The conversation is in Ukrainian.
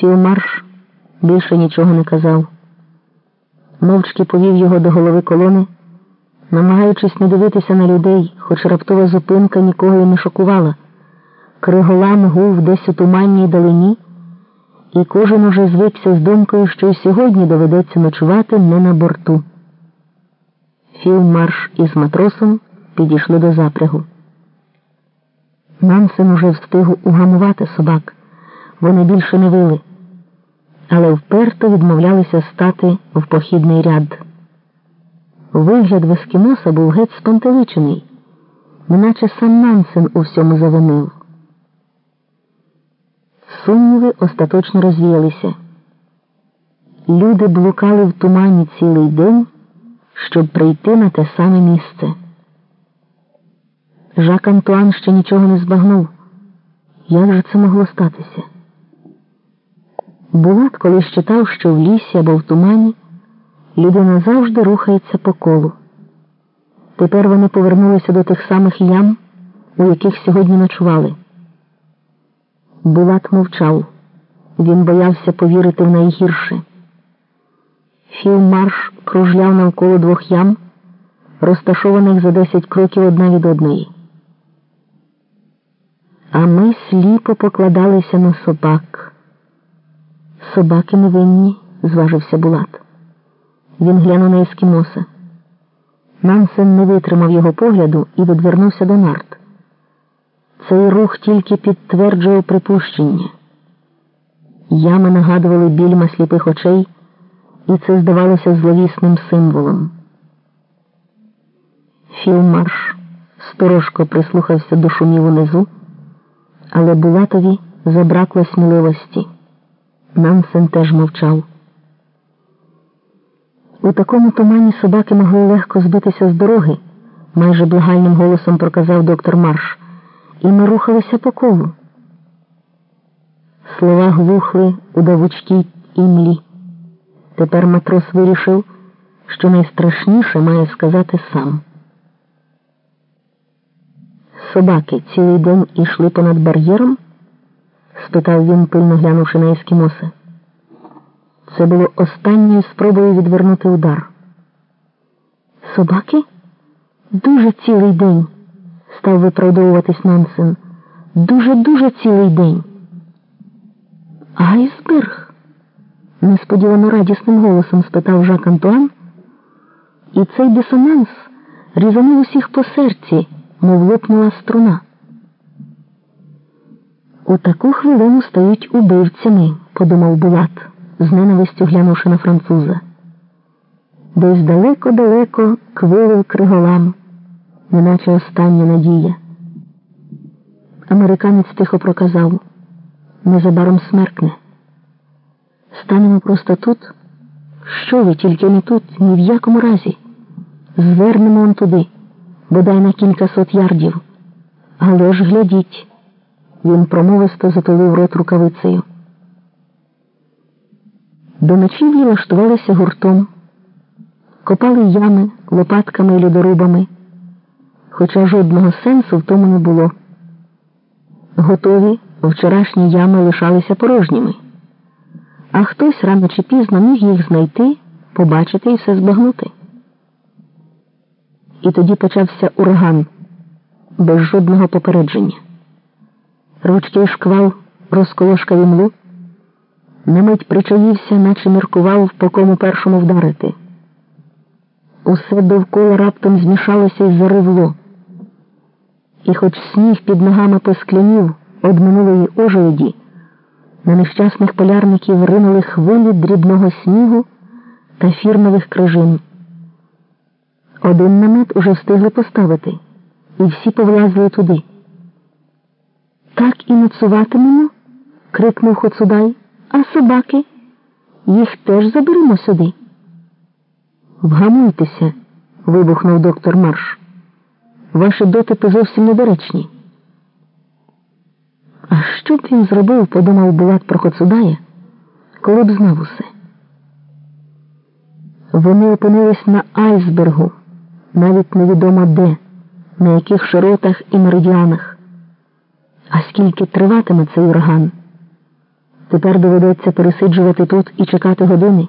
Філмарш більше нічого не казав. Мовчки повів його до голови колони, намагаючись не дивитися на людей, хоч раптова зупинка нікого й не шокувала. Криголам гув десь у туманній далині, і кожен уже звикся з думкою, що й сьогодні доведеться ночувати не на борту. Філмарш із матросом підійшли до запрягу. Нансен уже встиг угамувати собак. Вони більше не вили, але вперто відмовлялися стати в похідний ряд. Вигляд в ескімоса був геть спантеличений, неначе сам Нансен у всьому завинив. Сумніви остаточно розвіялися. Люди блукали в тумані цілий день, щоб прийти на те саме місце. Жак Антуан ще нічого не збагнув. Як же це могло статися? Булат колись читав, що в лісі або в тумані людина завжди рухається по колу. Тепер вони повернулися до тих самих ям, у яких сьогодні ночували. Булат мовчав. Він боявся повірити в найгірше. Філмарш кружляв навколо двох ям, розташованих за десять кроків одна від одної. А ми сліпо покладалися на собак. Собаки невинні, зважився Булат. Він глянув на ескімоса. Нансен не витримав його погляду і відвернувся до нарт. Цей рух тільки підтверджував припущення. Ями нагадували більма сліпих очей, і це здавалося зловісним символом. Філмарш сторожко прислухався до шумів унизу, але Булатові забракло сміливості. Нансен теж мовчав. У такому тумані собаки могли легко збитися з дороги, майже благальним голосом проказав доктор Марш, і ми рухалися по колу. Слова глухли у давучкій імлі. Тепер матрос вирішив, що найстрашніше має сказати сам. Собаки цілий день ішли понад бар'єром? Спитав він, пильно глянувши на ескімоса. Це було останньою спробою відвернути удар. Собаки? Дуже цілий день, став виправдовуватись Нансен. Дуже-дуже цілий день. Айсберг? несподівано радісним голосом спитав Жак Антуан. І цей дисонанс різанув усіх по серці, мов лопнула струна. У таку хвилину стають убивцями, подумав Булат, з ненавистю глянувши на француза. Десь далеко-далеко квилив криголам, неначе остання надія. Американець тихо проказав незабаром смеркне. Станемо просто тут. Що ви тільки не тут, ні в якому разі. Звернемо он туди, бодай на кілька сот ярдів. Але ж глядіть. Він промовисто затулив рот рукавицею. До ночівлі влаштувалися гуртом, копали ями лопатками і льодорубами, хоча жодного сенсу в тому не було. Готові вчорашні ями лишалися порожніми, а хтось рано чи пізно міг їх знайти, побачити і все збагнути. І тоді почався ураган без жодного попередження. Ручкий шквал розколошкав імлу, на мить причаївся, наче міркував, по кому першому вдарити. Усе довкола раптом змішалося і заривло. І хоч сніг під ногами посклянів од минулої ожеледі, на нещасних полярників ринули хвилі дрібного снігу та фірмових крижин. Один намет уже встигли поставити, і всі повлазили туди. І ночуватимемо? крикнув Хоцудай. А собаки? Їх теж заберемо сюди. Вгамуйтеся, вибухнув доктор Марш. Ваші дотипи зовсім недоречні. А що б він зробив, подумав Булат про Хоцудая, коли б знав усе. Вони опинились на айсбергу, навіть невідомо де, на яких широтах і меридіанах. А скільки триватиме цей ураган? Тепер доведеться пересиджувати тут і чекати години.